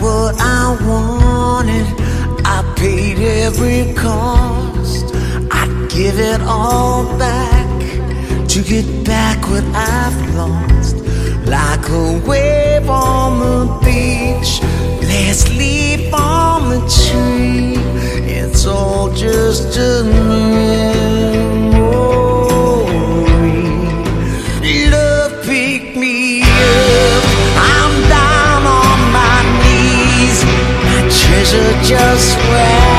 what I wanted. I paid every cost. I'd give it all back to get back what I've lost. Like a wave on the beach, last leaf on the tree. Just wags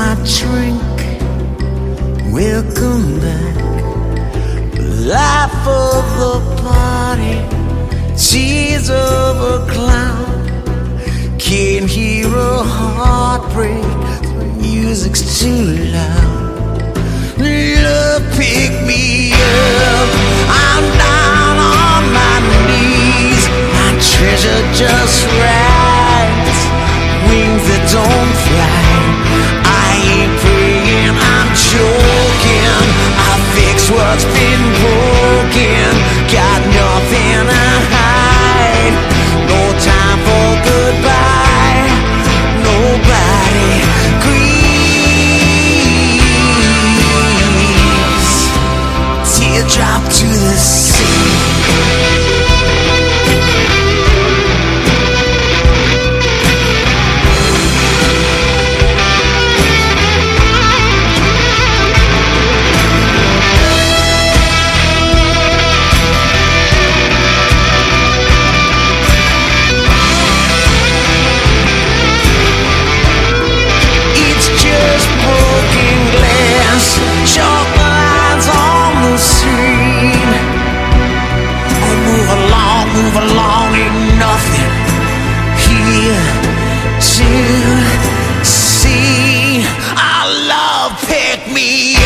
my drink. Welcome back. Life of the party, tears of a clown. Can't hear a heartbreak. Music's too loud. Love, pick me up. I'm down on my knees. My treasure just rides wings that don't fly. what's been broken. me.